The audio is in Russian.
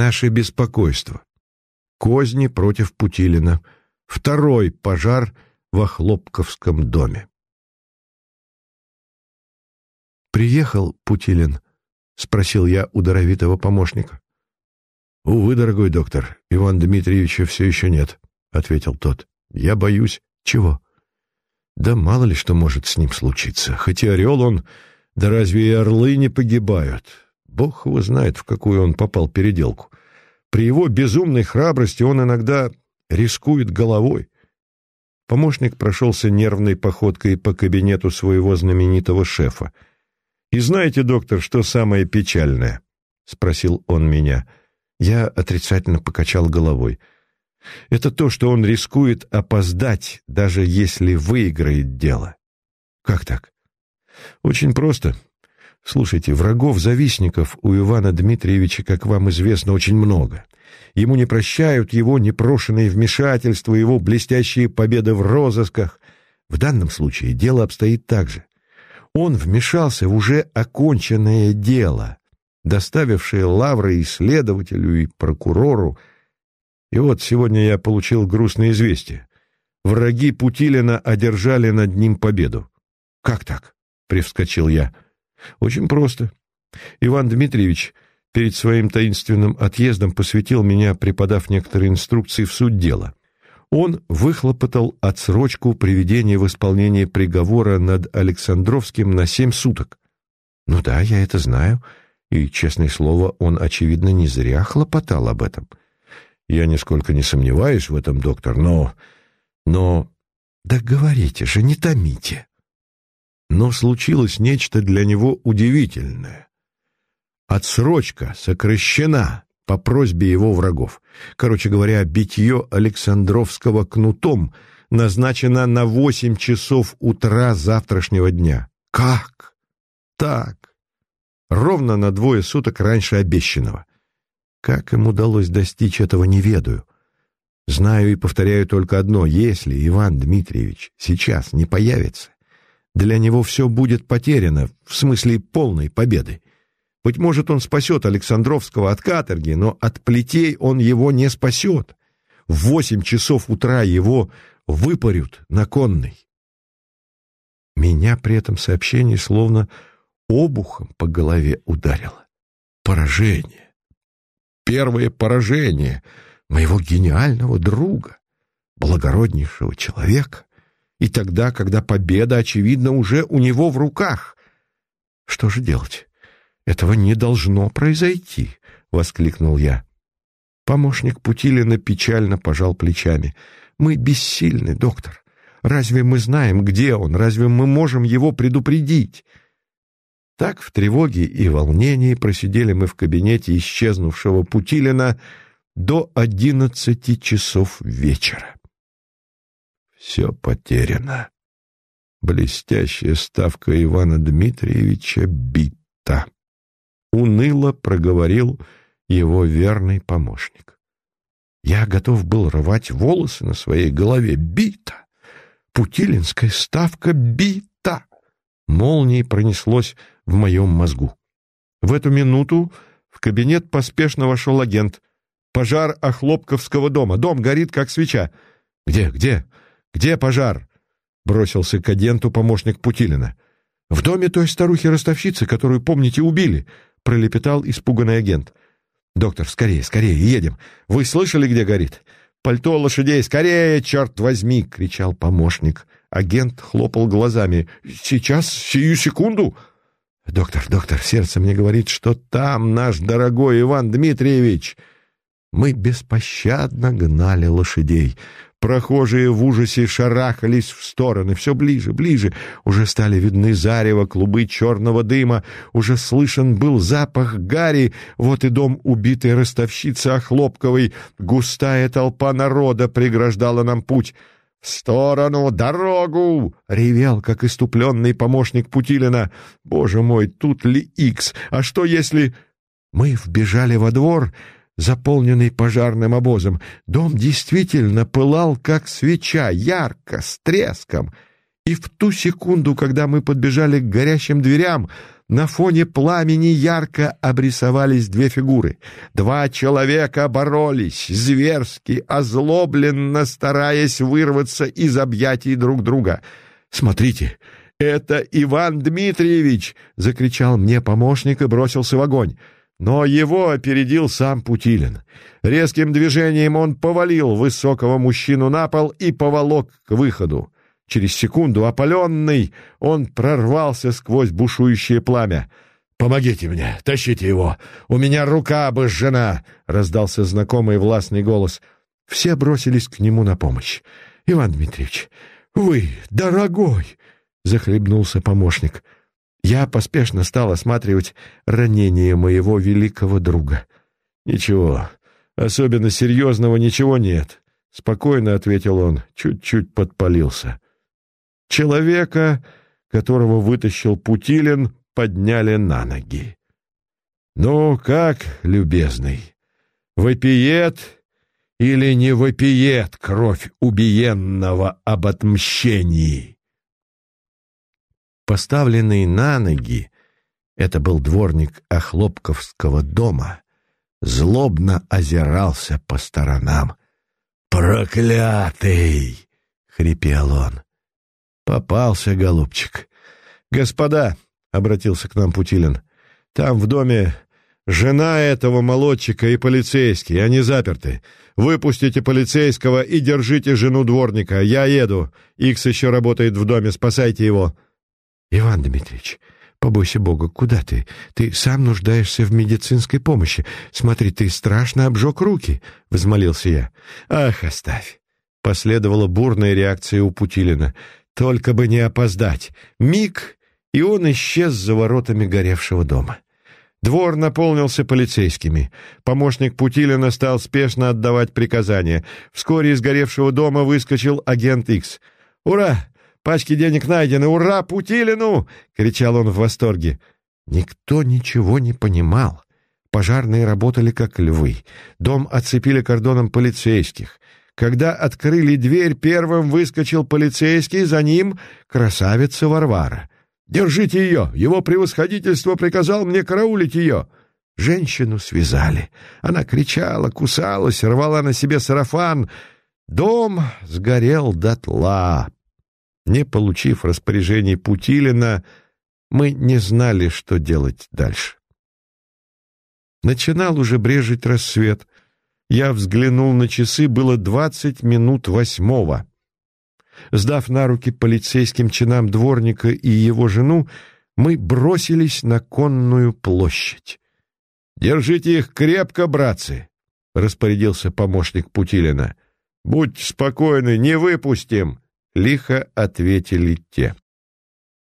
Наше беспокойство. Козни против Путилина. Второй пожар в Охлопковском доме. «Приехал Путилин?» — спросил я у даровитого помощника. «Увы, дорогой доктор, Иван Дмитриевича все еще нет», — ответил тот. «Я боюсь». «Чего?» «Да мало ли что может с ним случиться. Хоть и орел он, да разве и орлы не погибают? Бог его знает, в какую он попал переделку. При его безумной храбрости он иногда рискует головой». Помощник прошелся нервной походкой по кабинету своего знаменитого шефа. «И знаете, доктор, что самое печальное?» — спросил он меня. Я отрицательно покачал головой. «Это то, что он рискует опоздать, даже если выиграет дело». «Как так?» «Очень просто. Слушайте, врагов-завистников у Ивана Дмитриевича, как вам известно, очень много. Ему не прощают его непрошенные вмешательства, его блестящие победы в розысках. В данном случае дело обстоит так же. Он вмешался в уже оконченное дело, доставившее лавры исследователю и прокурору. И вот сегодня я получил грустное известие. Враги Путилина одержали над ним победу. «Как так?» — привскочил я. «Очень просто. Иван Дмитриевич перед своим таинственным отъездом посвятил меня, преподав некоторые инструкции в суть дела. Он выхлопотал отсрочку приведения в исполнение приговора над Александровским на семь суток. Ну да, я это знаю, и, честное слово, он, очевидно, не зря хлопотал об этом. Я нисколько не сомневаюсь в этом, доктор, но... но... Да говорите же, не томите. Но случилось нечто для него удивительное. Отсрочка сокращена по просьбе его врагов. Короче говоря, битье Александровского кнутом назначено на восемь часов утра завтрашнего дня. Как? Так. Ровно на двое суток раньше обещанного. Как им удалось достичь этого, не ведаю. Знаю и повторяю только одно. Если Иван Дмитриевич сейчас не появится, для него все будет потеряно, в смысле полной победы. Быть может, он спасет Александровского от каторги, но от плетей он его не спасет. В восемь часов утра его выпарют на конный. Меня при этом сообщении словно обухом по голове ударило. Поражение. Первое поражение моего гениального друга, благороднейшего человека. И тогда, когда победа, очевидно, уже у него в руках. Что же делать? «Этого не должно произойти!» — воскликнул я. Помощник Путилина печально пожал плечами. «Мы бессильны, доктор. Разве мы знаем, где он? Разве мы можем его предупредить?» Так в тревоге и волнении просидели мы в кабинете исчезнувшего Путилина до одиннадцати часов вечера. Все потеряно. Блестящая ставка Ивана Дмитриевича бита уныло проговорил его верный помощник. Я готов был рвать волосы на своей голове. Бита! Путилинская ставка бита! Молнией пронеслось в моем мозгу. В эту минуту в кабинет поспешно вошел агент. «Пожар Охлопковского дома. Дом горит, как свеча». «Где, где? Где пожар?» Бросился к агенту помощник Путилина. «В доме той старухи-ростовщицы, которую, помните, убили пролепетал испуганный агент. «Доктор, скорее, скорее, едем! Вы слышали, где горит?» «Пальто лошадей! Скорее, черт возьми!» — кричал помощник. Агент хлопал глазами. «Сейчас, сию секунду!» «Доктор, доктор, сердце мне говорит, что там наш дорогой Иван Дмитриевич!» Мы беспощадно гнали лошадей. Прохожие в ужасе шарахались в стороны, все ближе, ближе. Уже стали видны зарево, клубы черного дыма, уже слышен был запах гари. Вот и дом убитой ростовщицы Охлопковой. Густая толпа народа преграждала нам путь. «В сторону! Дорогу!» — ревел, как иступленный помощник Путилина. «Боже мой, тут ли Икс? А что если...» Мы вбежали во двор заполненный пожарным обозом. Дом действительно пылал, как свеча, ярко, с треском. И в ту секунду, когда мы подбежали к горящим дверям, на фоне пламени ярко обрисовались две фигуры. Два человека боролись, зверски, озлобленно стараясь вырваться из объятий друг друга. «Смотрите, это Иван Дмитриевич!» — закричал мне помощник и бросился в огонь. Но его опередил сам Путилин. Резким движением он повалил высокого мужчину на пол и поволок к выходу. Через секунду, опаленный, он прорвался сквозь бушующее пламя. «Помогите мне! Тащите его! У меня рука обожжена!» — раздался знакомый властный голос. Все бросились к нему на помощь. «Иван Дмитриевич, вы, дорогой!» — захлебнулся помощник. Я поспешно стал осматривать ранение моего великого друга. «Ничего, особенно серьезного ничего нет», — спокойно ответил он, чуть-чуть подпалился. Человека, которого вытащил Путилин, подняли на ноги. «Ну как, любезный, вопиет или не вопиет кровь убиенного об отмщении?» Поставленный на ноги, это был дворник Охлопковского дома, злобно озирался по сторонам. «Проклятый!» — хрипел он. Попался, голубчик. Господа, — обратился к нам Путилин, — там в доме жена этого молодчика и полицейский, они заперты. Выпустите полицейского и держите жену дворника. Я еду. Икс еще работает в доме, спасайте его. Иван Дмитриевич, побойся Бога, куда ты? Ты сам нуждаешься в медицинской помощи. Смотри, ты страшно обжег руки, — взмолился я. Ах, оставь. Последовала бурная реакция у Путилина. Только бы не опоздать. Миг, и он исчез за воротами горевшего дома. Двор наполнился полицейскими. Помощник Путилина стал спешно отдавать приказания. Вскоре из горевшего дома выскочил агент Икс. «Ура! Пачки денег найдены! Ура Путилину!» — кричал он в восторге. Никто ничего не понимал. Пожарные работали как львы. Дом оцепили кордоном полицейских. Когда открыли дверь, первым выскочил полицейский, за ним красавица Варвара. «Держите ее! Его превосходительство приказал мне караулить ее!» Женщину связали. Она кричала, кусалась, рвала на себе сарафан. Дом сгорел дотла. Не получив распоряжений Путилина, мы не знали, что делать дальше. Начинал уже брежить рассвет — я взглянул на часы, было двадцать минут восьмого. Сдав на руки полицейским чинам дворника и его жену, мы бросились на конную площадь. «Держите их крепко, братцы!» — распорядился помощник Путилина. «Будьте спокойны, не выпустим!» — лихо ответили те.